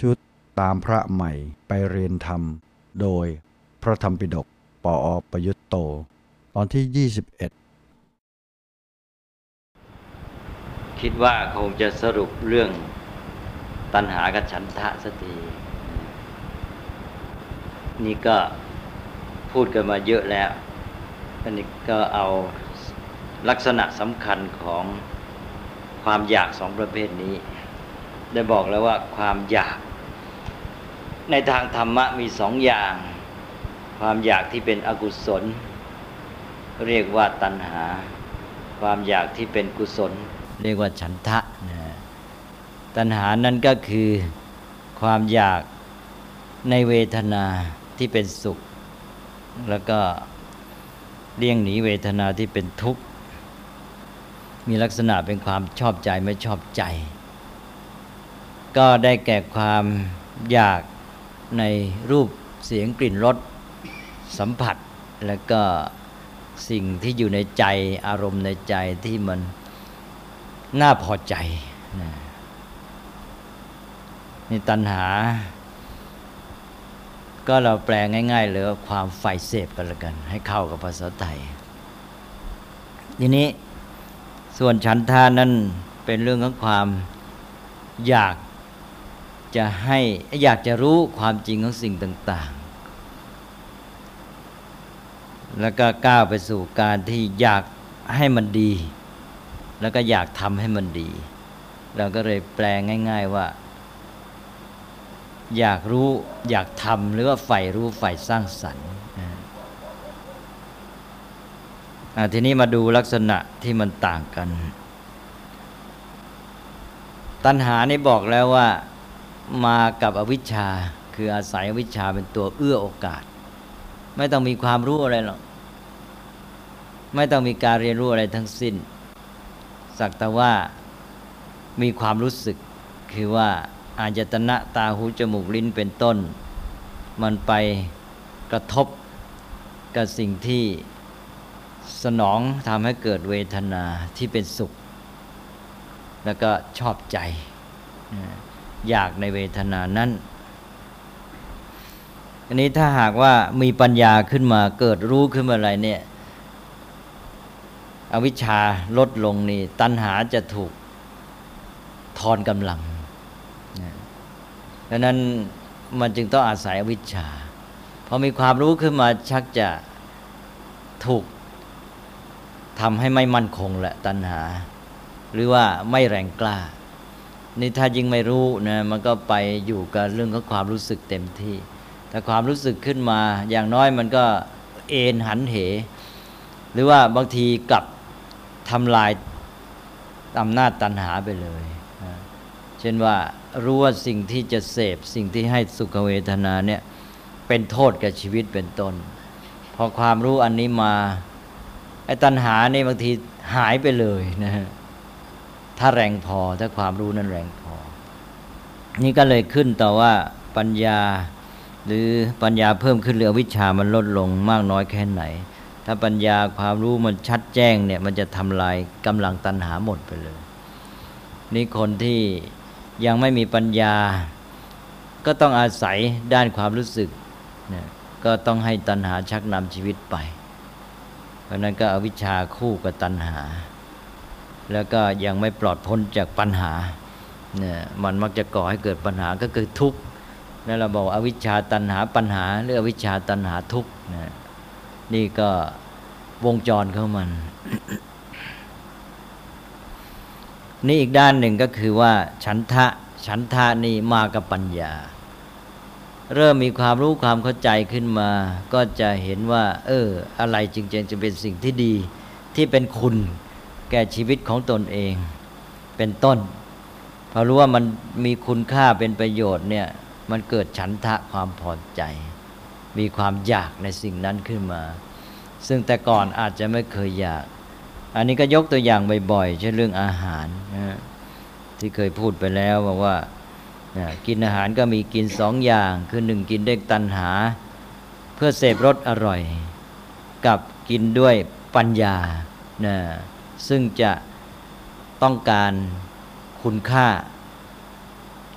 ชุดตามพระใหม่ไปเรียนธรรม โดยพระธรรมปิฎกปออประยุตโต ตอนที่ 21 คิดว่าคงจะสรุปเรื่องตัณหากับฉันทะสักทีนี่ก็พูดกันมาเยอะแล้วอันนี้ก็เอาลักษณะสำคัญของความอยากสองประเภทนี้ ได้บอกแล้วว่าความอยาก ในทางธรรมะมีสองอย่าง ความอยากที่เป็นอกุศล เรียกว่าตัณหา ความอยากที่เป็นกุศล เรียกว่าฉันทะนะตัณหานั้นก็คือความอยากในเวทนาที่เป็นสุข แล้วก็เลี่ยงหนีเวทนาที่เป็นทุกข์ มีลักษณะเป็นความชอบใจไม่ชอบใจ ก็ได้แก่ความอยากในรูปเสียงกลิ่นรสสัมผัส แล้วก็สิ่งที่อยู่ในใจอารมณ์ในใจที่มันน่าพอใจนะนี่ตัณหา ก็เราแปลง่ายๆเลยความใฝ่เสพกันละกัน ให้เข้ากับภาษาไทย ทีนี้ส่วนฉันทานั้นเป็นเรื่องของความอยาก จะให้อยากจะรู้ความจริงของสิ่งต่าง ๆ แล้วก็ก้าวไปสู่การที่อยากให้มันดี แล้วก็อยากทำให้มันดี เราก็เลยแปลง่าย ๆว่า อยากรู้อยากทำหรือว่าใฝ่รู้ใฝ่สร้างสรรค์ทีนี้มาดูลักษณะที่มันต่างกัน ตัณหานี่บอกแล้วว่า มากับอวิชชา คืออาศัยอวิชชาเป็นตัวเอื้อโอกาส ไม่ต้องมีความรู้อะไรหรอกไม่ต้องมีการเรียนรู้อะไรทั้งสิ้น สักแต่ว่ามีความรู้สึกคือว่าอาจตนะตาหูจมูกลิ้นเป็นต้น มันไปกระทบกับสิ่งที่สนองทำให้เกิดเวทนาที่เป็นสุข แล้วก็ชอบใจ อยากในเวทนานั้น อันนี้ถ้าหากว่ามีปัญญาขึ้นมาเกิดรู้ขึ้นมาอะไรเนี่ย อวิชชาลดลงนี่ ตัณหาจะถูกทอนกำลังดังนั้นมันจึงต้องอาศัยอวิชชาพอมีความรู้ขึ้นมาชักจะถูกทำให้ไม่มั่นคงแหละตัณหา หรือว่าไม่แรงกล้า นี่ถ้ายิ่งไม่รู้นะมันก็ไปอยู่กับเรื่องของความรู้สึกเต็มที่แต่ความรู้สึกขึ้นมาอย่างน้อยมันก็เอ็นหันเห หรือว่าบางทีกลับทำลายอำนาจตันหาไปเลยเช่นว่ารู้ว่าสิ่งที่จะเสพสิ่งที่ให้สุขเวทนาเนี่ยเป็นโทษกับชีวิตเป็นต้น พอความรู้อันนี้มาไอ้ตัณหานี่บางทีหายไปเลยนะฮะ ถ้าแรงพอถ้าความรู้นั้นแรงพอ นี่ก็เลยขึ้นต่อว่าปัญญา หรือปัญญาเพิ่มขึ้นหรือวิชามันลดลงมากน้อยแค่ไหน ถ้าปัญญาความรู้มันชัดแจ้งเนี่ย มันจะทำลายกำลังตัณหาหมดไปเลย นี่คนที่ยังไม่มีปัญญา ก็ต้องอาศัยด้านความรู้สึกเนี่ยก็ต้องให้ตัณหาชักนำชีวิตไป เพราะนั้นก็อวิชชาคู่กับตัณหา แล้วก็ยังไม่ปลอดพ้นจากปัญหาเนี่ยมันมักจะก่อให้เกิดปัญหาก็คือทุกข์นั่นเราบอกอวิชชาตันหาปัญหาหรืออวิชชาตันหาทุกข์นะนี่ก็วงจรของมัน นี่อีกด้านหนึ่งก็คือว่า ฉันทะฉันทะนี่มากับปัญญา เริ่มมีความรู้ความเข้าใจขึ้นมา ก็จะเห็นว่า เออ อะไรจริงๆจะเป็นสิ่งที่ดีที่เป็นคุณ ก่ชีวิตของตนเองเป็นต้นพอรู้ว่ามันมีคุณค่าเป็นประโยชน์เนี่ยมันเกิดฉันทะความพอใจ มีความอยากในสิ่งนั้นขึ้นมา ซึ่งแต่ก่อนอาจจะไม่เคยอยาก อันนี้ก็ยกตัวอย่างบ่อยๆเช่นเรื่องอาหารนะที่เคยพูดไปแล้วบอกว่ากินอาหารก็มีกินสองอย่าง คือหนึ่งกินด้วยตัณหา เพื่อเสพรสอร่อย กับกินด้วยปัญญานะ ซึ่งจะต้องการคุณค่า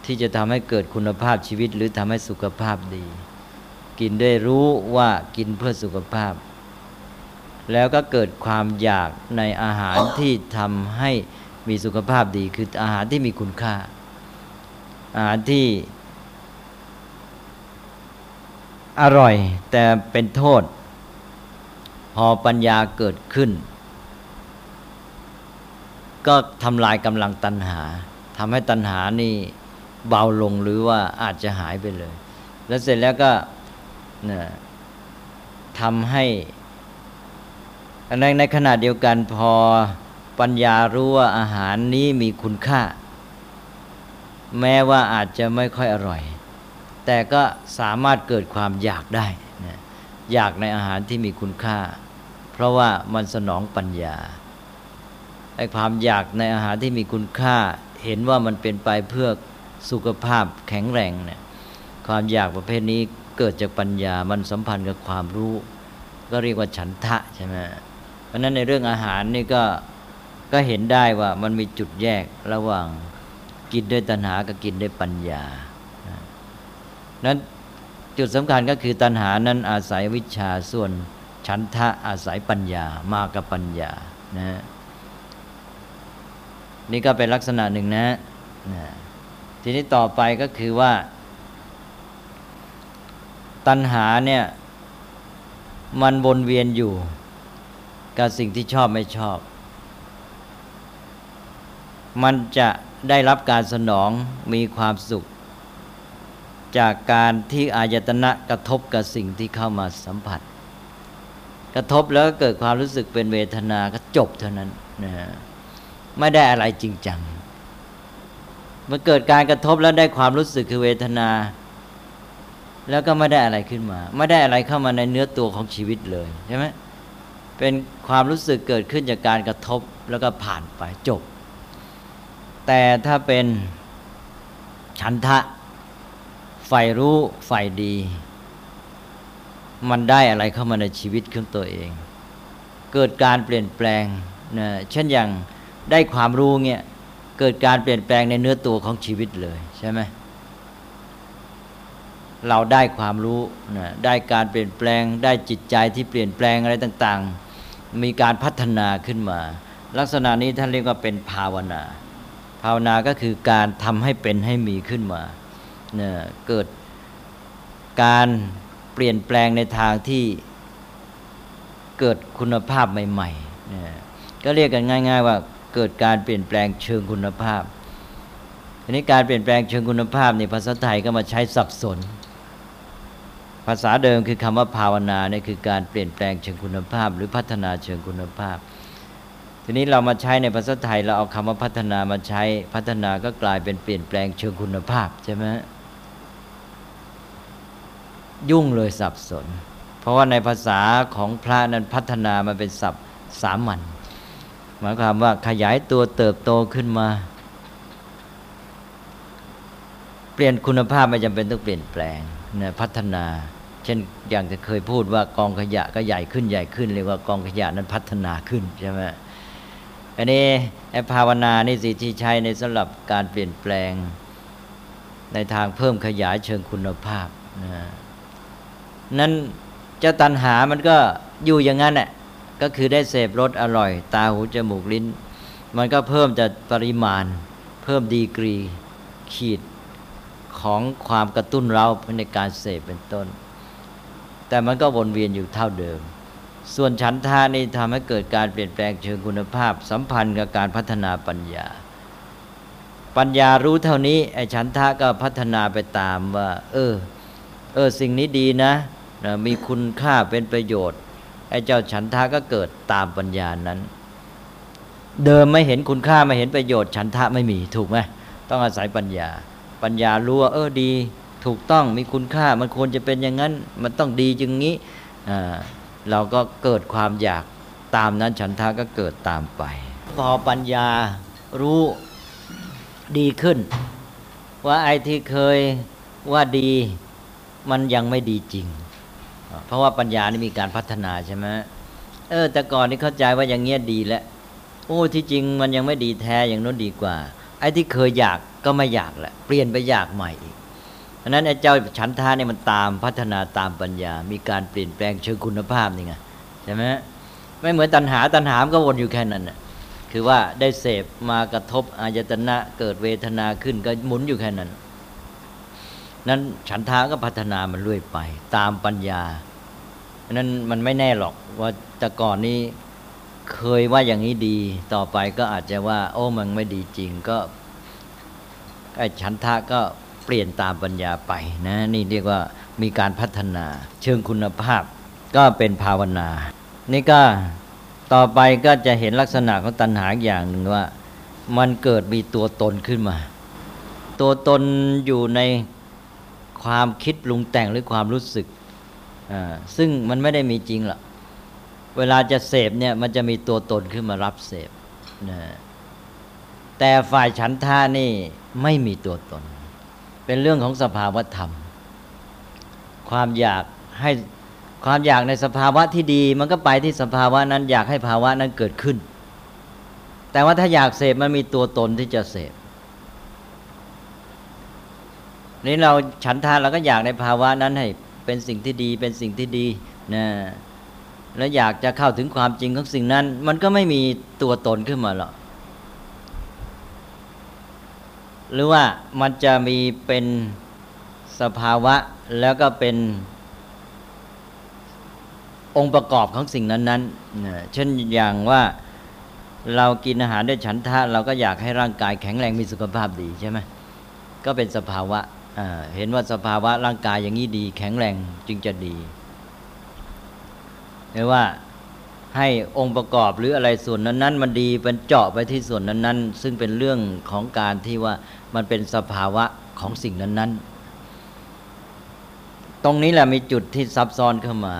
ที่จะทำให้เกิดคุณภาพชีวิต หรือทำให้สุขภาพดี กินได้รู้ว่ากินเพื่อสุขภาพ แล้วก็เกิดความอยากในอาหารที่ทำให้มีสุขภาพดี คืออาหารที่มีคุณค่า อาหารที่อร่อยแต่เป็นโทษ พอปัญญาเกิดขึ้น ก็ทำลายกำลังตัณหาทำให้ตัณหานี่เบาลงหรือว่าอาจจะหายไปเลย แล้วเสร็จแล้วก็นะทำให้ในในขณะเดียวกันพอปัญญารู้ว่าอาหารนี้มีคุณค่า แม้ว่าอาจจะไม่ค่อยอร่อย แต่ก็สามารถเกิดความอยากได้นะอยากในอาหารที่มีคุณค่า เพราะว่ามันสนองปัญญา ไอ้ความอยากในอาหารที่มีคุณค่า เห็นว่ามันเป็นไปเพื่อสุขภาพแข็งแรงเนี่ยความอยากประเภทนี้เกิดจากปัญญามันสัมพันธ์กับความรู้ ก็เรียกว่าฉันทะใช่ไหมเพราะนั้นในเรื่องอาหารนี่ก็ก็เห็นได้ว่ามันมีจุดแยกระหว่างกินด้วยตัณหากับกินด้วยปัญญา นั้นจุดสำคัญก็คือตัณหานั้นอาศัยวิชาส่วนฉันทะอาศัยปัญญามากับปัญญานะ นี่ก็เป็นลักษณะหนึ่งนะนะทีนี้ต่อไปก็คือว่า ตัณหาเนี่ย มันวนเวียนอยู่ กับสิ่งที่ชอบไม่ชอบ มันจะได้รับการสนองมีความสุข จากการที่อายตนะกระทบกับสิ่งที่เข้ามาสัมผัส กระทบแล้วก็เกิดความรู้สึกเป็นเวทนาก็จบเท่านั้นนะ ไม่ได้อะไรจริงจังมันเกิดการกระทบแล้วได้ความรู้สึกคือเวทนา แล้วก็ไม่ได้อะไรขึ้นมา ไม่ได้อะไรเข้ามาในเนื้อตัวของชีวิตเลยใช่ไหมเป็นความรู้สึกเกิดขึ้นจากการกระทบแล้วก็ผ่านไปจบ แต่ถ้าเป็นฉันทะใฝ่รู้ใฝ่ดี มันได้อะไรเข้ามาในชีวิตของตัวเอง เกิดการเปลี่ยนแปลงนะเช่นอย่าง ได้ความรู้เงี้ยเกิดการเปลี่ยนแปลงในเนื้อตัวของชีวิตเลยใช่ไหมเราได้ความรู้นะได้การเปลี่ยนแปลง ได้จิตใจที่เปลี่ยนแปลงอะไรต่างๆ มีการพัฒนาขึ้นมา ลักษณะนี้ท่านเรียกว่าเป็นภาวนา ภาวนาก็คือการทำให้เป็นให้มีขึ้นมาเนะเกิดการเปลี่ยนแปลงในทางที่เกิดคุณภาพใหม่ๆนะก็เรียกกันง่าย ๆ ว่า เกิดการเปลี่ยนแปลงเชิงคุณภาพทีนี้การเปลี่ยนแปลงเชิงคุณภาพในภาษาไทยก็มาใช้สับสน ภาษาเดิมคือคำว่าภาวนาเนี่ยคือการเปลี่ยนแปลงเชิงคุณภาพ หรือพัฒนาเชิงคุณภาพ ทีนี้เรามาใช้ในภาษาไทยเราเอาคำว่าพัฒนามาใช้พัฒนาก็กลายเป็นเปลี่ยนแปลงเชิงคุณภาพใช่ไหมยุ่งเลยสับสน เพราะว่าในภาษาของพระนั้นพัฒนามันเป็นศัพท์สามัญ หมายความว่าขยายตัวเติบโตขึ้นมา เปลี่ยนคุณภาพไม่จำเป็นต้องเปลี่ยนแปลงนะพัฒนา เช่นอย่างจะเคยพูดว่ากองขยะก็ใหญ่ขึ้นใหญ่ขึ้นเรียกว่ากองขยะนั้นพัฒนาขึ้นใช่ไหมอันนี้ไอ้ภาวนานี่สิที่ใช้ในสำหรับการเปลี่ยนแปลง ในทางเพิ่มขยายเชิงคุณภาพนะนั้นเจ้าตันหามันก็อยู่อย่างนั้นแหละ ก็คือได้เสพรสอร่อย ตาหูจมูกลิ้น มันก็เพิ่มจะปริมาณ เพิ่มดีกรีขีดของความกระตุ้นเราในการเสพเป็นต้น แต่มันก็วนเวียนอยู่เท่าเดิม ส่วนฉันทานี่ทำให้เกิดการเปลี่ยนแปลงเชิงคุณภาพ สัมพันธ์กับการพัฒนาปัญญา ปัญญารู้เท่านี้ไอ้ฉันทะก็พัฒนาไปตามว่า เออ เออสิ่งนี้ดีนะมีคุณค่าเป็นประโยชน์ ไอ้เจ้าฉันทะก็เกิดตามปัญญานั้น เดิมไม่เห็นคุณค่าไม่เห็นประโยชน์ฉันทะไม่มีถูกไหมต้องอาศัยปัญญา ปัญญารู้ว่าเออดี ถูกต้องมีคุณค่ามันควรจะเป็นอย่างนั้น มันต้องดีจึงนี้เราก็เกิดความอยากตามนั้นฉันทะก็เกิดตามไป พอปัญญารู้ดีขึ้น ว่าไอ้ที่เคยว่าดีมันยังไม่ดีจริง เพราะว่าปัญญานี่มีการพัฒนาใช่ไหมเออ แต่ก่อนนี่เข้าใจว่าอย่างเงี้ยดีแล้วโอ้ที่จริงมันยังไม่ดีแท้อย่างนู้นดีกว่า ไอ้ที่เคยอยากก็ไม่อยากแหละเปลี่ยนไปอยากใหม่อีกเพราะนั้นไอ้เจ้าฉันทาเนี่ยมันตามพัฒนาตามปัญญา มีการเปลี่ยนแปลงเชิงคุณภาพนี่ไงใช่ไหมไม่เหมือนตัณหาตัณหามก็วนอยู่แค่นั้นน่ะคือว่าได้เสพมากระทบอายตนะเกิดเวทนาขึ้นก็หมุนอยู่แค่นั้น นั้นฉันทาก็พัฒนามันเรื่อยไป ตามปัญญานั้นมันไม่แน่หรอกว่าแต่ก่อนนี้เคยว่าอย่างนี้ดี ต่อไปก็อาจจะว่า โอ้มันไม่ดีจริงก็ไอ้ฉันทะก็เปลี่ยนตามปัญญาไปนะ นี่เรียกว่ามีการพัฒนา เชิงคุณภาพ ก็เป็นภาวนา นี่ก็ต่อไปก็จะเห็นลักษณะของตัณหาอย่างหนึ่งว่า มันเกิดมีตัวตนขึ้นมา ตัวตนอยู่ใน ความคิดปรุงแต่งหรือความรู้สึก ซึ่งมันไม่ได้มีจริงหรอกเวลาจะเสพเนี่ยมันจะมีตัวตนขึ้นมารับเสพนะแต่ฝ่ายฉันท่านี่ไม่มีตัวตน เป็นเรื่องของสภาวธรรม ความอยากให้ความอยากในสภาวะที่ดี มันก็ไปที่สภาวะนั้นอยากให้ภาวะนั้นเกิดขึ้น แต่ว่าถ้าอยากเสพมันมีตัวตนที่จะเสพ นี่เราฉันทานเราก็อยากในภาวะนั้นให้เป็นสิ่งที่ดีเป็นสิ่งที่ดีนะแล้วอยากจะเข้าถึงความจริงของสิ่งนั้น มันก็ไม่มีตัวตนขึ้นมาหรอกหรือว่ามันจะมีเป็นสภาวะแล้วก็เป็นองค์ประกอบของสิ่งนั้นๆเช่นอย่างว่าเรากินอาหารด้วยฉันทะเราก็อยากให้ร่างกายแข็งแรงมีสุขภาพดีใช่ไหมก็เป็นสภาวะ เห็นว่าสภาวะร่างกายอย่างนี้ดี แข็งแรงจึงจะดีหรือว่าให้องค์ประกอบหรืออะไรส่วนนั้นๆ มันดีเป็นเจาะไปที่ส่วนนั้นๆ ซึ่งเป็นเรื่องของการที่ว่ามันเป็นสภาวะของสิ่งนั้นๆ ตรงนี้แหละมีจุดที่ซับซ้อนเข้ามา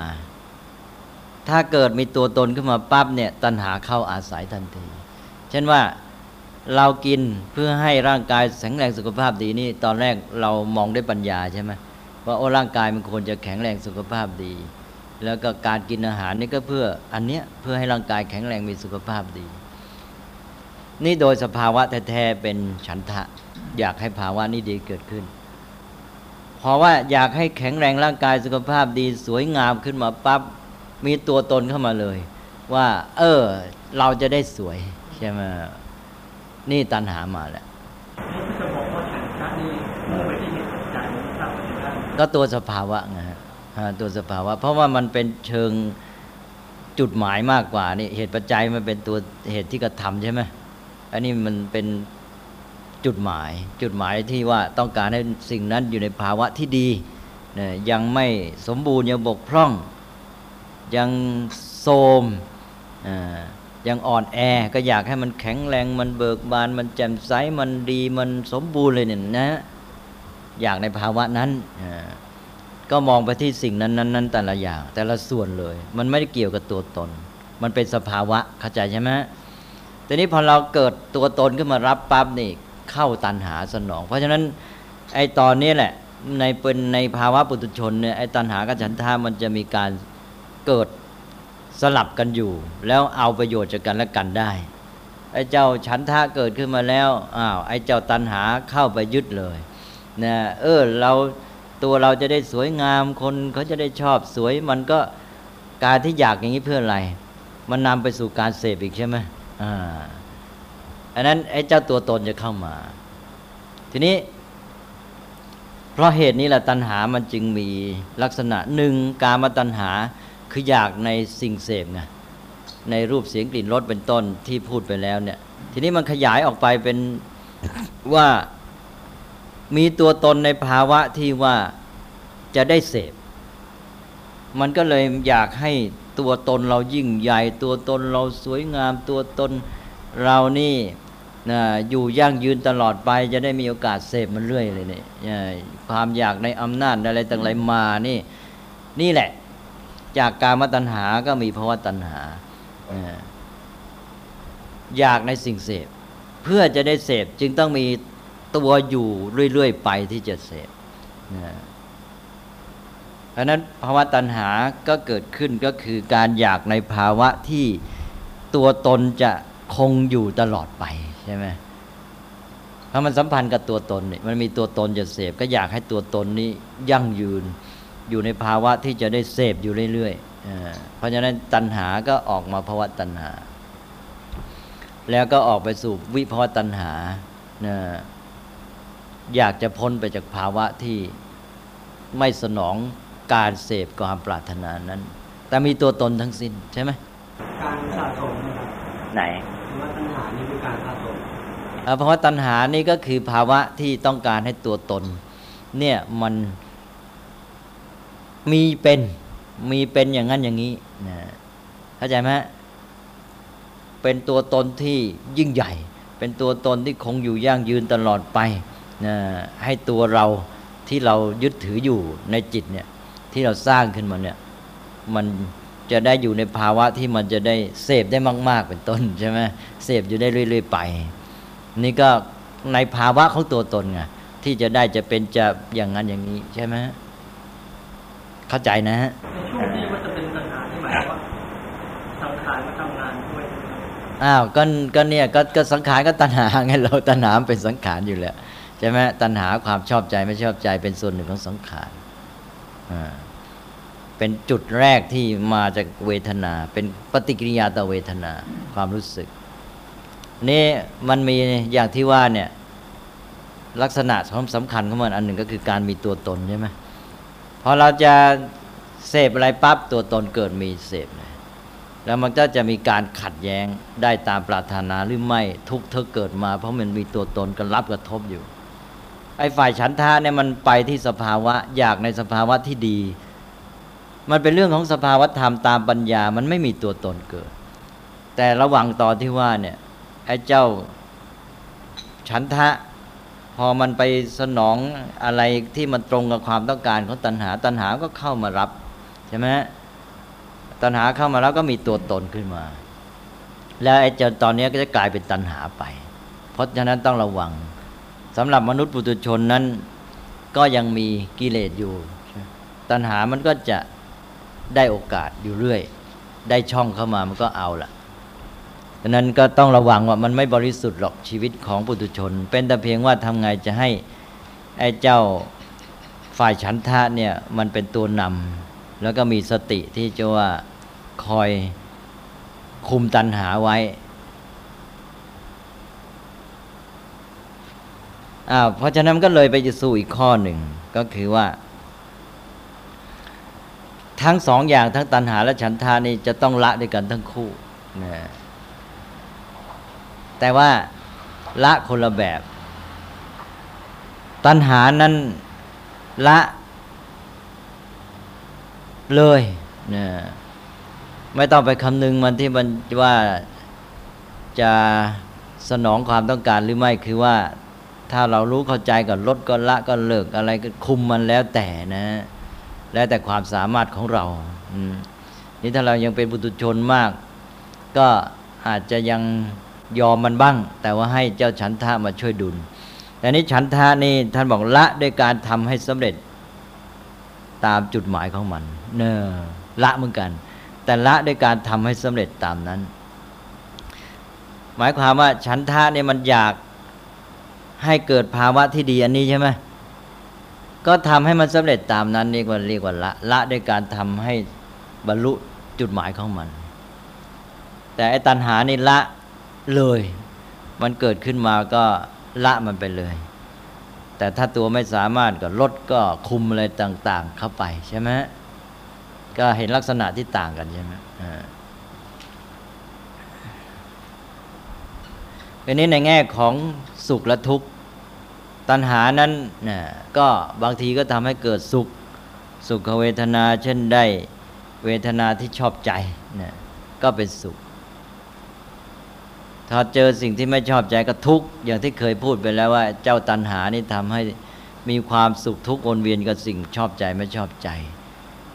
ถ้าเกิดมีตัวตนขึ้นมาปั๊บเนี่ยตัณหาเข้าอาศัยทันที เช่นว่า เรากินเพื่อให้ร่างกายแข็งแรงสุขภาพดีนี่ ตอนแรกเรามองด้วยปัญญาใช่ไหมว่าโอ้ร่างกายมันควรจะแข็งแรงสุขภาพดี แล้วก็การกินอาหารนี่ก็เพื่ออันเนี้ยเพื่อให้ร่างกายแข็งแรงมีสุขภาพดี นี่โดยสภาวะแท้ๆเป็นฉันทะ อยากให้ภาวะนี้ดีเกิดขึ้นเพราะว่าอยากให้แข็งแรงร่างกายสุขภาพดีสวยงามขึ้นมาปั๊บมีตัวตนเข้ามาเลย ว่า เออ เราจะได้สวยใช่ไหม นี่ตัณหามาแล้วก็ตัวสภาวะไงฮะตัวสภาวะ เพราะว่ามันเป็นเชิงจุดหมายมากกว่านี่เหตุปัจจัยมันเป็นตัวเหตุที่กระทำใช่ไหมอันนี้มันเป็นจุดหมาย จุดหมายที่ว่าต้องการให้สิ่งนั้นอยู่ในภาวะที่ดีเนี่ยยังไม่สมบูรณ์ยังบกพร่อง ยังโทมอ่า ยังอ่อนแอก็อยากให้มันแข็งแรงมันเบิกบาน มันแจ่มใสมันดีมันสมบูรณ์เลยเนี่ยนะ อยากในภาวะนั้นก็มองไปที่สิ่งนั้นนั้นนั้นแต่ละอย่าง แต่ละส่วนเลย มันไม่ได้เกี่ยวกับตัวตน มันเป็นสภาวะเข้าใจใช่ไหมแต่นี้พอเราเกิดตัวตนขึ้นมารับปั๊บนี่เข้าตันหาสนอง เพราะฉะนั้นไอ้ตอนนี้แหละในเป็นในภาวะปุถุชนเนี่ยไอ้ตันหากับฉันทามันจะมีการเกิด สลับกันอยู่ แล้วเอาประโยชน์จากกันและกันได้ไอ้เจ้าฉันทะเกิดขึ้นมาแล้วอ้าวไอ้เจ้าตันหาเข้าไปยึดเลยนะเออเราตัวเราจะได้สวยงามคนเขาจะได้ชอบสวยมันก็การที่อยากอย่างนี้เพื่ออะไร มันนำไปสู่การเสพอีกใช่ไหมอ่าอันนั้นไอ้เจ้าตัวตนจะเข้ามา ทีนี้ เพราะเหตุนี้แหละตัณหามันจึงมีลักษณะหนึ่งการมาตัณหา คืออยากในสิ่งเสพไงในรูปเสียงกลิ่นรสเป็นต้นที่พูดไปแล้วเนี่ย ทีนี้มันขยายออกไปเป็นว่ามีตัวตนในภาวะที่ว่าจะได้เสพ มันก็เลยอยากให้ตัวตนเรายิ่งใหญ่ ตัวตนเราสวยงาม ตัวตนเรานี่นะอยู่ยั่งยืนตลอดไป จะได้มีโอกาสเสพมันเรื่อยเลยเนี่ยความอยากในอำนาจอะไรต่างๆมานี่ นี่แหละ จากการมตัณหาก็มีภาวะตัณหา อยากในสิ่งเสพ เพื่อจะได้เสพจึงต้องมีตัวอยู่เรื่อย ๆ ไปที่จะเสพเพราะนั้นภาวะตัณหาก็เกิดขึ้นก็คือการอยากในภาวะที่ตัวตนจะคงอยู่ตลอดไปใช่ไหมเพราะมันสัมพันธ์กับตัวตนนี่มันมีตัวตนจะเสพก็อยากให้ตัวตนนี้ยั่งยืน อยู่ในภาวะที่จะได้เสพอยู่เรื่อยๆเพราะฉะนั้นตัณหาก็ออกมาภาวะตัณหา แล้วก็ออกไปสู่วิภาวะตัณหา อยากจะพ้นไปจากภาวะที่ไม่สนองการเสพความปรารถนานั้น แต่มีตัวตนทั้งสิ้นใช่ไหมการสะสมไหนว่าตัณหานี่คือการสะสมเพราะว่าตัณหานี่ก็คือภาวะที่ต้องการให้ตัวตน เนี่ยมัน มีเป็นมีเป็นอย่างนั้นอย่างนี้นะเข้าใจไหมเป็นตัวตนที่ยิ่งใหญ่ เป็นตัวตนที่คงอยู่ยั่งยืนตลอดไปนะให้ตัวเราที่เรายึดถืออยู่ในจิตเนี่ยที่เราสร้างขึ้นมาเนี่ยมันจะได้อยู่ในภาวะที่มันจะได้เสพได้มาก ๆ เป็นต้นใช่ไหมเสพอยู่ได้เรื่อย ๆ ไป นี่ก็ในภาวะของตัวตนไงที่จะได้จะเป็นจะอย่างนั้นอย่างนี้ใช่ไหม เข้าใจนะฮะในช่วงที่มันจะเป็นตัณหาที่หมายว่าสังขารมาทำงานด้วยอ้าวก็ก็เนี่ยก็ก็สังขารก็ตัณหาไงเราตัณหาเป็นสังขารอยู่แล้วใช่ไหมตัณหาความชอบใจไม่ชอบใจเป็นส่วนหนึ่งของสังขารอ่าเป็นจุดแรกที่มาจากเวทนา เป็นปฏิกิริยาต่อเวทนาความรู้สึก นี่มันมีอย่างที่ว่าเนี่ยลักษณะสำคัญของมันอันหนึ่งก็คือการมีตัวตนใช่ไหมพ อเราจะเสพอะไรปั๊บตัวตนเกิดมีเสพเลยแล้วมันก็จะมีการขัดแย้งได้ตามปรารถนาหรือไม่ทุกเธอเกิดมา เพราะมันมีตัวตนกันรับกระทบอยู่ ไอ้ฝ่ายฉันทะเนี่ยมันไปที่สภาวะอยากในสภาวะที่ดี มันเป็นเรื่องของสภาวะธรรมตามปัญญามันไม่มีตัวตนเกิด แต่ระหว่างต่อที่ว่าเนี่ยไอ้เจ้าฉันทะ พอมันไปสนองอะไรที่มันตรงกับความต้องการของตัณหา ตัณหาก็เข้ามารับใช่ไหมตัณหาเข้ามาแล้วก็มีตัวตนขึ้นมา แล้วไอ้เจ้าตอนนี้ก็จะกลายเป็นตัณหาไป เพราะฉะนั้นต้องระวังสำหรับมนุษย์ปุถุชนนั้น ก็ยังมีกิเลสอยู่ ตัณหามันก็จะได้โอกาสอยู่เรื่อย ได้ช่องเข้ามามันก็เอาละ ดังนั้นก็ต้องระวังว่ามันไม่บริสุทธิ์หรอกชีวิตของปุถุชน เป็นแต่เพียงว่าทำไงจะให้ไอ้เจ้าฝ่ายฉันทะเนี่ยมันเป็นตัวนำแล้วก็มีสติที่จะว่าคอยคุมตัณหาไว้อ้าเพราะฉะนั้นก็เลยไปจะสู่อีกข้อหนึ่งก็คือว่า ทั้งสองอย่างทั้งตัณหาและฉันทานี่จะต้องละด้วยกันทั้งคู่นะ แต่ว่าละคนละแบบ ตัณหานั้นละเลยนะไม่ต้องไปคำนึงมันที่มันว่าจะสนองความต้องการหรือไม่คือว่าถ้าเรารู้เข้าใจก็ลดก็ละก็เลิกอะไรก็คุมมันแล้วแต่นะ แล้วแต่ความสามารถของเราอืนี่ถ้าเรายังเป็นบุตุชนมาก ก็อาจจะยัง ยอมมันบ้าง แต่ว่าให้เจ้าฉันทะมาช่วยดุลแต่นี้ฉันทะนี่ท่านบอกละด้วยการทำให้สำเร็จตามจุดหมายของมัน เนอละเหมือนกัน แต่ละด้วยการทำให้สำเร็จตามนั้น หมายความว่าฉันทะนี่ยมันอยากให้เกิดภาวะที่ดีอันนี้ใช่ไหมก็ทำให้มันสำเร็จตามนั้นนี่ว่าเรียกว่าละละด้วยการทำให้บรรลุจุดหมายของมัน แต่ไอ้ตัณหานี่ละ เลย มันเกิดขึ้นมาก็ละมันไปเลย แต่ถ้าตัวไม่สามารถก็ลดก็คุมอะไรต่าง ๆ เข้าไปใช่ไหมก็เห็นลักษณะที่ต่างกันใช่ไหมอันนี้ในแง่ของสุขและทุกข์ตัณหานั้นนะก็บางทีก็ทำให้เกิดสุข สุขเวทนาเช่นได้เวทนาที่ชอบใจนะก็เป็นสุข ถ้าเจอสิ่งที่ไม่ชอบใจก็ทุกข์อย่างที่เคยพูดไปแล้วว่า เจ้าตัณหานี่ทำให้มีความสุขทุกข์วนเวียนกับสิ่งชอบใจไม่ชอบใจ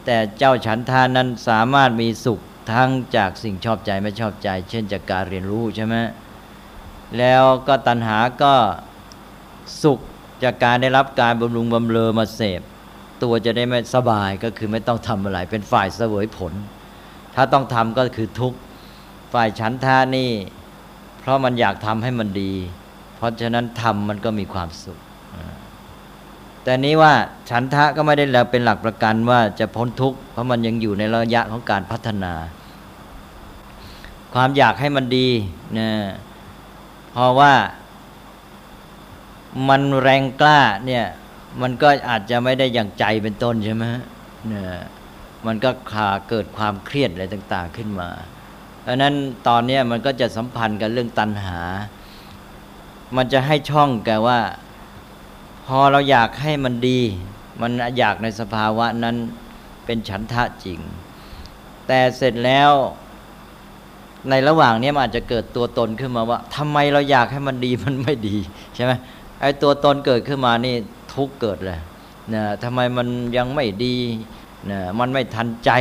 แต่เจ้าฉันทานนั้นสามารถมีสุขทั้งจากสิ่งชอบใจไม่ชอบใจ เช่นจากการเรียนรู้ใช่ไหมแล้วก็ตัณหาก็สุขจากการได้รับการบำรุงบำเรอมาเสพ ตัวจะได้ไม่สบายก็คือไม่ต้องทำอะไร เป็นฝ่ายเสวยผล ถ้าต้องทำก็คือทุกข์ฝ่ายฉันทานี่ เพราะมันอยากทำให้มันดี เพราะฉะนั้นธรรมมันก็มีความสุข แต่นี้ว่าฉันทะก็ไม่ได้แล้วเป็นหลักประกันว่าจะพ้นทุกข์เพราะมันยังอยู่ในระยะของการพัฒนา ความอยากให้มันดีนะเพราะว่ามันแรงกล้าเนี่ยมันก็อาจจะไม่ได้อย่างใจเป็นต้นใช่ไหมเนี่ยมันก็ขาเกิดความเครียดอะไรต่าง ๆ ขึ้นมา เพราะนั้นตอนนี้มันก็จะสัมพันธ์กับเรื่องตัณหา มันจะให้ช่องแกว่า พอเราอยากให้มันดี มันอยากในสภาวะนั้นเป็นฉันทะจริง แต่เสร็จแล้วในระหว่างนี้มันอาจจะเกิดตัวตนขึ้นมาว่าทำไมเราอยากให้มันดีมันไม่ดีใช่ไหมไอ้ตัวตนเกิดขึ้นมานี่ทุกเกิดเลยนะทำไมมันยังไม่ดีนะมันไม่ทันใจ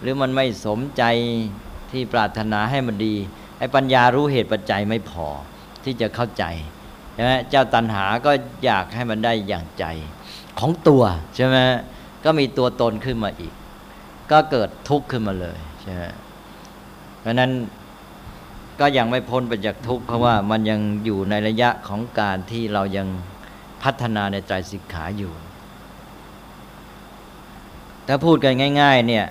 หรือมันไม่สมใจ ที่ปรารถนาให้มันดีไอ้ปัญญารู้เหตุปัจจัยไม่พอที่จะเข้าใจใช่ไหมเจ้าตัณหาก็อยากให้มันได้อย่างใจของตัวใช่ไหมก็มีตัวตนขึ้นมาอีก ก็เกิดทุกข์ขึ้นมาเลยใช่ไหมเพราะนั้นก็ยังไม่พ้นไปจากทุกข์เพราะว่ามันยังอยู่ในระยะของการที่เรายังพัฒนาในใจสิกขาอยู่ ถ้าพูดกันง่าย ๆ เนี่ย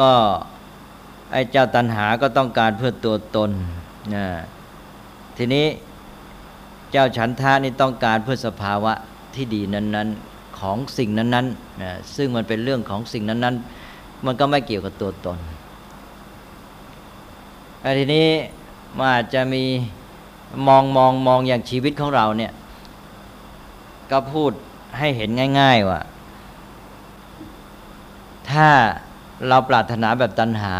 ก็ ไอ้เจ้าตัณหาก็ต้องการเพื่อตัวตนนะทีนี้เจ้าฉันทะนี่ต้องการเพื่อสภาวะที่ดีนั้น ๆ ของสิ่งนั้นๆนะซึ่งมันเป็นเรื่องของสิ่งนั้น ๆ มันก็ไม่เกี่ยวกับตัวตนแต่ทีนี้มันอาจจะมีมองมองมองอย่างชีวิตของเราเนี่ยก็พูดให้เห็นง่าย ๆ ว่า ถ้าเราปรารถนาแบบตัณหา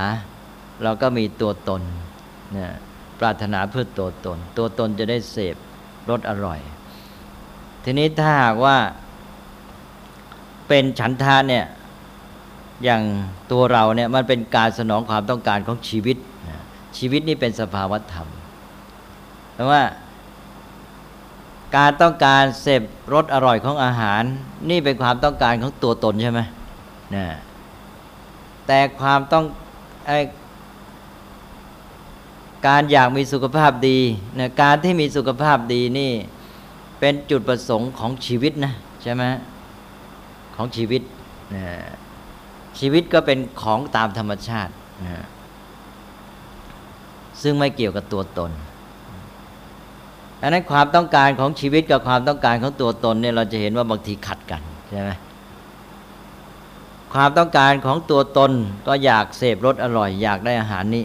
เราก็มีตัวตนเนี่ยปรารถนาเพื่อตัวตน ตัวตนจะได้เสพรสอร่อย ทีนี้ถ้าหากว่า เป็นฉันทาเนี่ยอย่างตัวเราเนี่ยมันเป็นการสนองความต้องการของชีวิต ชีวิตนี่เป็นสภาวธรรมเพราะว่าการต้องการเสพรสอร่อยของอาหาร นี่เป็นความต้องการของตัวตนใช่ไหมนะแต่ความต้อง การอยากมีสุขภาพดีนะการที่มีสุขภาพดีนี่เป็นจุดประสงค์ของชีวิตนะใช่ไหมของชีวิตนะชีวิตก็เป็นของตามธรรมชาตินะซึ่งไม่เกี่ยวกับตัวตนอันนั้นความต้องการของชีวิตกับความต้องการของตัวตนเนี่ยเราจะเห็นว่าบางทีขัดกันใช่ไหมความต้องการของตัวตนก็อยากเสพรสอร่อย อยากได้อาหารนี้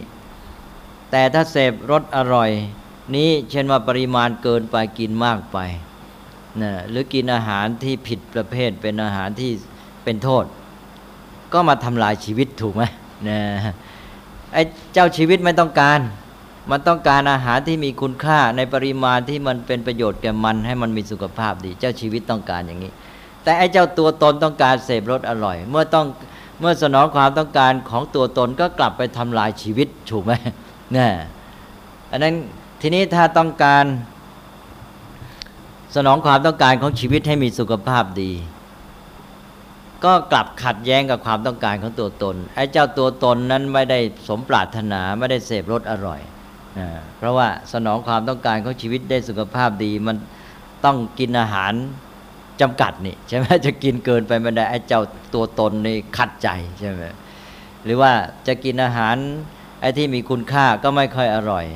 แต่ถ้าเสพรสอร่อย นี้เช่นว่าปริมาณเกินไปกินมากไปนะหรือกินอาหารที่ผิดประเภทเป็นอาหารที่เป็นโทษ ก็มาทำลายชีวิตถูกไหมนะไอ้เจ้าชีวิตไม่ต้องการ มันต้องการอาหารที่มีคุณค่าในปริมาณที่มันเป็นประโยชน์แก่มันให้มันมีสุขภาพดี เจ้าชีวิตต้องการอย่างนี้ แต่ไอ้เจ้าตัวตนต้องการเสพรสอร่อย เมื่อต้องเมื่อสนองความต้องการของตัวตนก็กลับไปทำลายชีวิตถูกไหม นี่อันนั้นทีนี้ถ้าต้องการ สนองความต้องการของชีวิตให้มีสุขภาพดี ก็กลับขัดแย้งกับความต้องการของตัวตนไอ้เจ้าตัวตนนั้นไม่ได้สมปรารถนาไม่ได้เสพรสอร่อยเพราะว่าสนองความต้องการของชีวิตได้สุขภาพดี มันต้องกินอาหารจำกัดนี่ใช่ไหมจะกินเกินไปไม่ได้ไอ้เจ้าตัวตนนี่ขัดใจใช่ไหมหรือว่าจะกินอาหาร ไอ้ที่มีคุณค่าก็ไม่ค่อยอร่อย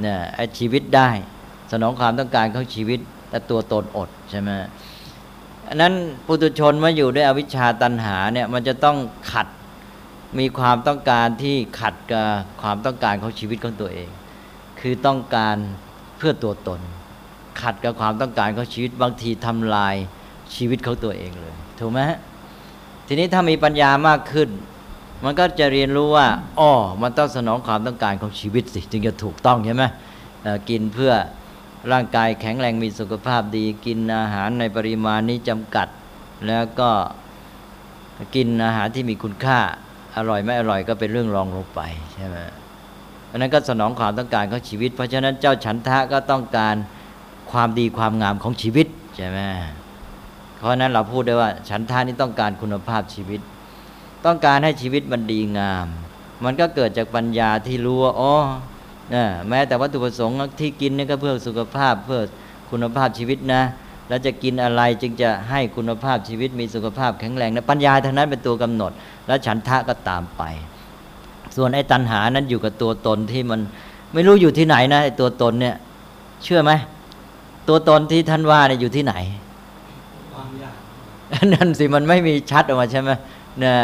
เนี่ยไอ้ชีวิตได้ สนองความต้องการของชีวิต แต่ตัวตนอดใช่ไหมอันนั้นปุถุชนมาอยู่ด้วยอวิชชาตันหาเนี่ยมันจะต้องขัดมีความต้องการที่ขัดกับความต้องการของชีวิตของตัวเอง คือต้องการเพื่อตัวตน ขัดกับความต้องการของชีวิตบางทีทำลายชีวิตของตัวเองเลย ถูกไหมทีนี้ถ้ามีปัญญามากขึ้น มันก็จะเรียนรู้ว่าอ๋อมันต้องสนองความต้องการของชีวิตสิจึงจะถูกต้องใช่ไหมกินเพื่อร่างกายแข็งแรงมีสุขภาพดีกินอาหารในปริมาณนี้จำกัด แล้วก็กินอาหารที่มีคุณค่าอร่อยไม่อร่อยก็เป็นเรื่องรองลงไปใช่ไหมอันนั้นก็สนองความต้องการของชีวิต เพราะฉะนั้นเจ้าฉันทะก็ต้องการความดีความงามของชีวิตใช่ไหมเพราะนั้นเราพูดได้ว่าฉันทะนี่ต้องการคุณภาพชีวิต ต้องการให้ชีวิตมันดีงาม มันก็เกิดจากปัญญาที่รู้ว่าอ๋อนะแม้แต่วัตถุประสงค์ที่กินนี่ก็เพื่อสุขภาพเพื่อคุณภาพชีวิตนะ แล้วจะกินอะไรจึงจะให้คุณภาพชีวิตมีสุขภาพแข็งแรงนะปัญญาทั้งนั้นเป็นตัวกำหนด แล้วฉันทะก็ตามไป ส่วนไอ้ตัณหานั้นอยู่กับตัวตนที่มันไม่รู้อยู่ที่ไหนนะไอ้ตัวตนเนี่ย เชื่อไหมตัวตนที่ท่านว่าเนี่ยอยู่ที่ไหนความอยากนั่นสิมันไม่มีชัดออกมาใช่ไหมเนี่ย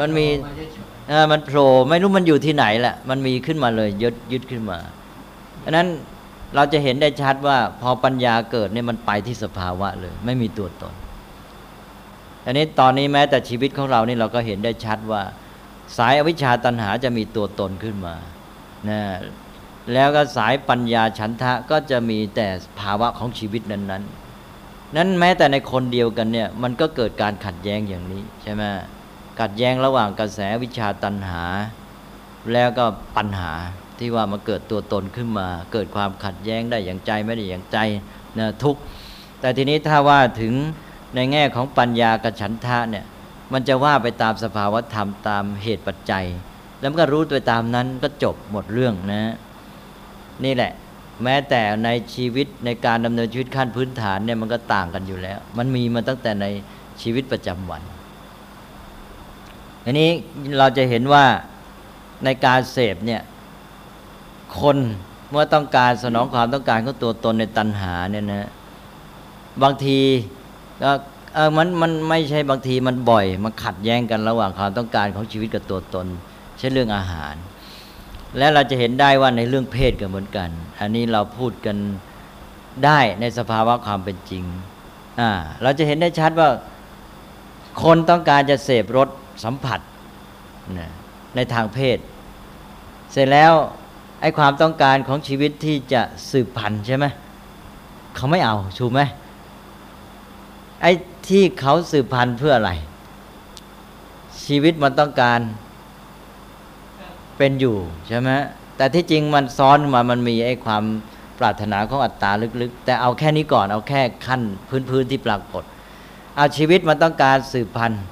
มันมีโผล่าเฉยเออมันโผล่ไม่รู้มันอยู่ที่ไหนแหละมันมีขึ้นมาเลยยึดยึดขึ้นมาอันนั้นเราจะเห็นได้ชัดว่า พอปัญญาเกิดเนี่ยมันไปที่สภาวะเลย ไม่มีตัวตนอันนี้ตอนนี้แม้แต่ชีวิตของเรานี่เราก็เห็นได้ชัดว่า สายอวิชชาตันหาจะมีตัวตนขึ้นมานะแล้วก็สายปัญญาฉันทะก็จะมีแต่ภาวะของชีวิตนั้น ๆ นั้นแม้แต่ในคนเดียวกันเนี่ยมันก็เกิดการขัดแย้งอย่างนี้ใช่ไหมขัดแย้งระหว่างกระแสวิชาตันหา แล้วก็ปัญหาที่ว่ามาเกิดตัวตนขึ้นมา เกิดความขัดแย้งได้อย่างใจไม่ได้อย่างใจนะทุกแต่ทีนี้ถ้าว่าถึงในแง่ของปัญญากฉันทะเนี่ยมันจะว่าไปตามสภาวธรรมตามเหตุปัจจัย แล้วก็รู้ไปตามนั้นก็จบหมดเรื่องนะ นี่แหละ แม้แต่ในชีวิตในการดำเนินชีวิตขั้นพื้นฐานเนี่ยมันก็ต่างกันอยู่แล้ว มันมีมาตั้งแต่ในชีวิตประจำวันอันนี้เราจะเห็นว่าในการเสพเนี่ยคนเมื่อต้องการสนองความต้องการของตัวตนในตัณหาเนี่ยนะบางทีก็เออมันมันไม่ใช่บางทีมันบ่อย มันขัดแย้งกันระหว่างความต้องการของชีวิตกับตัวตน เช่นเรื่องอาหาร และเราจะเห็นได้ว่าในเรื่องเพศก็เหมือนกัน อันนี้เราพูดกันได้ในสภาวะความเป็นจริงอ่าเราจะเห็นได้ชัดว่าคนต้องการจะเสพรสสัมผัสนะในทางเพศ เสร็จแล้วไอ้ความต้องการของชีวิตที่จะสืบพันธุ์ใช่ไหมเขาไม่เอาชูไหมไอ้ที่เขาสืบพันธุ์เพื่ออะไร ชีวิตมันต้องการ เป็นอยู่ใช่ไหมแต่ที่จริงมันซ้อนมามันมีไอ้ความปรารถนาของอัตตาลึกๆ แต่เอาแค่นี้ก่อนเอาแค่ขั้นพื้นๆที่ปรากฏเอาชีวิตมันต้องการสืบพันธุ์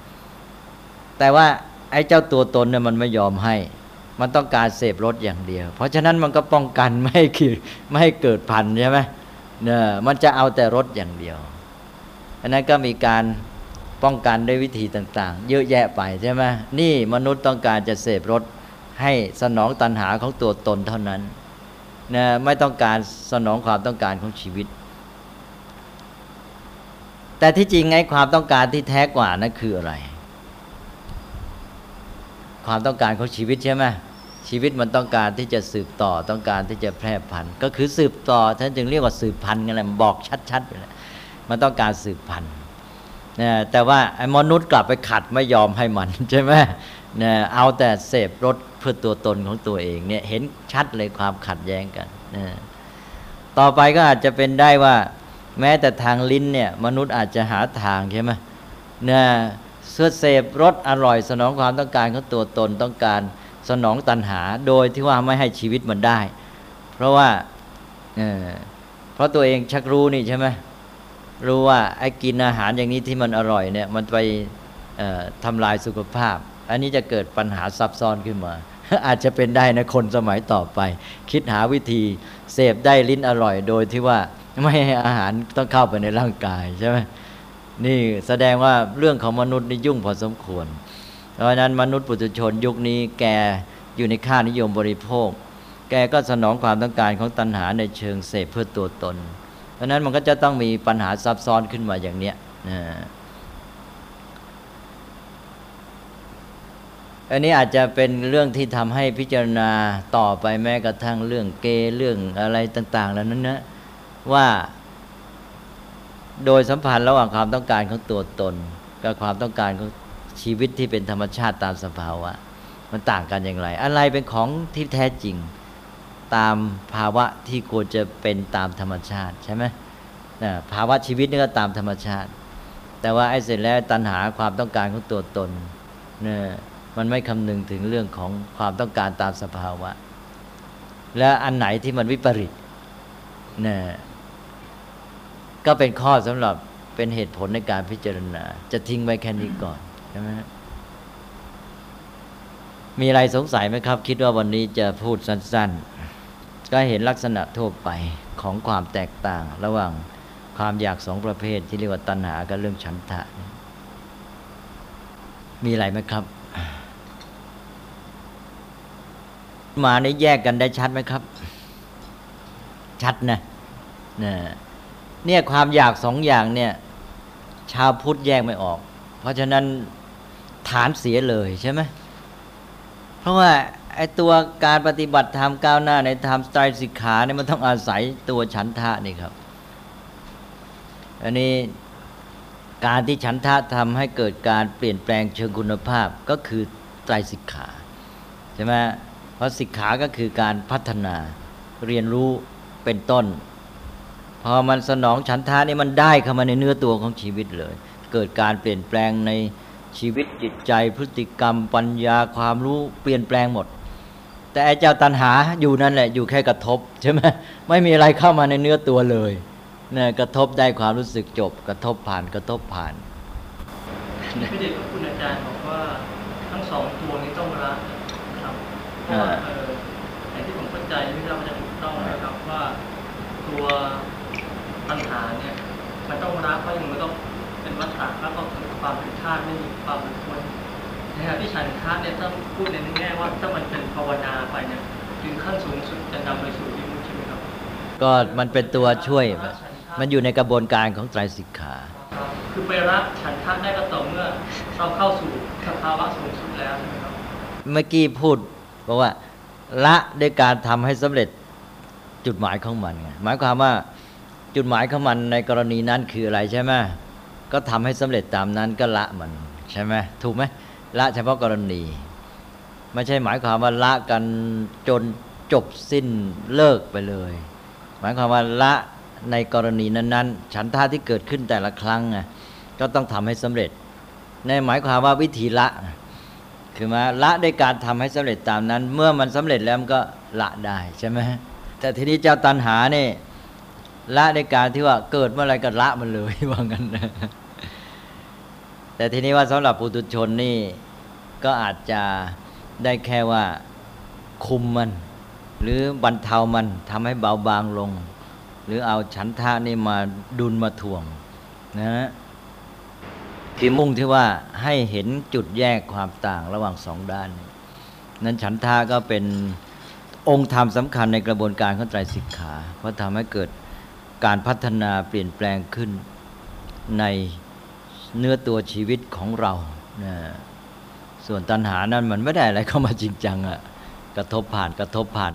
แต่ว่าไอ้เจ้าตัวตนเนี่ยมันไม่ยอมให้ มันต้องการเสพรสอย่างเดียว เพราะฉะนั้นมันก็ป้องกันไม่ให้ขีดไม่ให้เกิดพันธุ์ใช่ไหมเนี่ยมันจะเอาแต่รสอย่างเดียวอันนั้นก็มีการป้องกันด้วยวิธีต่าง ๆ เยอะแยะไปใช่ไหมนี่มนุษย์ต้องการจะเสพรส ให้สนองตัณหาของตัวตนเท่านั้นนะไม่ต้องการสนองความต้องการของชีวิต แต่ที่จริงไงความต้องการที่แท้กว่านั้นคืออะไร ความต้องการของชีวิตใช่ไหมชีวิตมันต้องการที่จะสืบต่อต้องการที่จะแพร่พันธุ์ก็คือสืบต่อท่านจึงเรียกว่าสืบพันธุ์กันแหละบอกชัดๆไปเลยมันต้องการสืบพันธุ์นะแต่ว่าไอ้มนุษย์กลับไปขัดไม่ยอมให้มันใช่ไหมนะเอาแต่เสพรส เพื่อตัวตนของตัวเองเนี่ยเห็นชัดเลยความขัดแย้งกันนะต่อไปก็อาจจะเป็นได้ว่า แม้แต่ทางลิ้นเนี่ยมนุษย์อาจจะหาทางใช่ไหมนะเสื้อเสพรสอร่อยสนองความต้องการของตัวตนต้องการสนองตัณหา โดยที่ว่าไม่ให้ชีวิตมันได้ เพราะว่าเเพราะตัวเองชักรู้นี่ใช่ไหมรู้ว่าไอ้กินอาหารอย่างนี้ที่มันอร่อยเนี่ยมันไปทำลายสุขภาพ อันนี้จะเกิดปัญหาซับซ้อนขึ้นมา อาจจะเป็นได้นะคนสมัยต่อไป คิดหาวิธีเสพได้ลิ้นอร่อยโดยที่ว่าไม่ให้อาหารต้องเข้าไปในร่างกายใช่ไหมนี่แสดงว่าเรื่องของมนุษย์นี่ยุ่งพอสมควร เพราะฉะนั้นมนุษย์ปุถุชนยุคนี้แกอยู่ในค่านิยมบริโภค แกก็สนองความต้องการของตัณหาในเชิงเสพเพื่อตัวตน เพราะนั้นมันก็จะต้องมีปัญหาซับซ้อนขึ้นมาอย่างเนี้ยนะ อันนี้อาจจะเป็นเรื่องที่ทำให้พิจารณาต่อไปแม้กระทั่งเรื่องเกเรื่องอะไรต่าง ๆ แล้วนั้นนะว่า โดยสัมพันธ์ระหว่างความต้องการของตัวตน กับความต้องการของชีวิตที่เป็นธรรมชาติตามสภาวะ มันต่างกันอย่างไร อะไรเป็นของที่แท้จริง ตามภาวะที่ควรจะเป็นตามธรรมชาติใช่ไหมนะภาวะชีวิตนี่ก็ตามธรรมชาติ แต่ว่าไอ้เสร็จแล้วตัณหาความต้องการของตัวตนเนี่ย มันไม่คำนึงถึงเรื่องของความต้องการตามสภาวะ และอันไหนที่มันวิปริตนี่ก็เป็นข้อสำหรับเป็นเหตุผลในการพิจารณา จะทิ้งไว้แค่นี้ก่อนใช่ไหมมีอะไรสงสัยไหมครับ คิดว่าวันนี้จะพูดสั้น ๆ ก็เห็นลักษณะทั่วไปของความแตกต่าง ระหว่างความอยากสองประเภทที่เรียกว่าตัณหากับเรื่องฉันทะ มีอะไรไหมครับ มาในแยกกันได้ชัดไหมครับ ชัดนะเนี่ยความอยากสองอย่างเนี่ย ชาวพุทธแยกไม่ออก เพราะฉะนั้นฐานเสียเลยใช่ไหมเพราะว่าไอ้ตัวการปฏิบัติธรรมก้าวหน้าในธรรมสไตรสิกขาเนี่ยมันต้องอาศัยตัวฉันทะนี่ครับ อันนี้การที่ฉันทะทำให้เกิดการเปลี่ยนแปลงเชิงคุณภาพก็คือไตรสิกขาใช่ไหม ราะสิกขาก็คือการพัฒนาเรียนรู้เป็นต้น พอมันสนองฉันทะนี่มันได้เข้ามาในเนื้อตัวของชีวิตเลย เกิดการเปลี่ยนแปลงในชีวิตจิตใจพฤติกรรมปัญญาความรู้เปลี่ยนแปลงหมด แต่ไอ้เจ้าตัณหาอยู่นั่นแหละอยู่แค่กระทบใช่ไหมไม่มีอะไรเข้ามาในเนื้อตัวเลยเนี่ยกระทบได้ความรู้สึกจบ กระทบผ่านกระทบผ่านพี่เด็กกับคุณอาจารย์บอกว่าทั้งสองต เพราะว่าเอออย่างที่ผมเข้าใจไม่ทราบว่าจะถูกต้องนะครับว่าตัวปัญหาเนี่ยมันต้องรักเพราะอย่างมันต้องเป็นวัฏฏะแล้วก็คือความเป็นธาตุไม่มีความเป็นคนนะครับที่ฉันทะเนี่ยถ้าพูดในแง่ว่าถ้ามันเป็นภาวนาไปเนี่ยถึงขั้นสูงสุดจะนำไปสู่วิมุตติใช่ไหมครับก็มันเป็นตัวช่วย มันอยู่ในกระบวนการของไตรสิกขา คือไปรักฉันทะได้ก็ต่อเมื่อเราเข้าสู่สภาวะสูงสุดแล้วใช่ไหมครับเมื่อกี้พูด บอกว่าละด้วยการทำให้สำเร็จจุดหมายของมันไงหมายความว่าจุดหมายของมันในกรณีนั้นคืออะไรใช่ไหมก็ทำให้สำเร็จตามนั้นก็ละมันใช่ไหมถูกไหมละเฉพาะกรณี ไม่ใช่หมายความว่าละกันจนจบสิ้นเลิกไปเลย หมายความว่าละในกรณีนั้นๆ ฉันท่าที่เกิดขึ้นแต่ละครั้งไงก็ต้องทำให้สำเร็จ ในหมายความว่าวิธีละ คือมาละด้วยการทำให้สำเร็จตามนั้น เมื่อมันสำเร็จแล้วมันก็ละได้ใช่ไหมแต่ทีนี้เจ้าตันหานี่ละในการที่ว่าเกิดเมื่อไรก็ละมันเลยว่างั้นนะแต่ทีนี้ว่าสำหรับปุถุชนนี่ก็อาจจะได้แค่ว่าคุมมัน หรือบรรเทามันทำให้เบาบางลง หรือเอาฉันทะนี่มาดุลมาถ่วงนะ คือมุ่งที่ว่าให้เห็นจุดแยกความต่างระหว่างสองด้าน นั้นฉันทาก็เป็นองค์ธรรมสำคัญในกระบวนการของไตรสิกขา เพราะทำให้เกิดการพัฒนาเปลี่ยนแปลงขึ้นในเนื้อตัวชีวิตของเรานะส่วนตัณหานั้นมันไม่ได้อะไรเข้ามาจริงจังอะกระทบผ่านกระทบผ่าน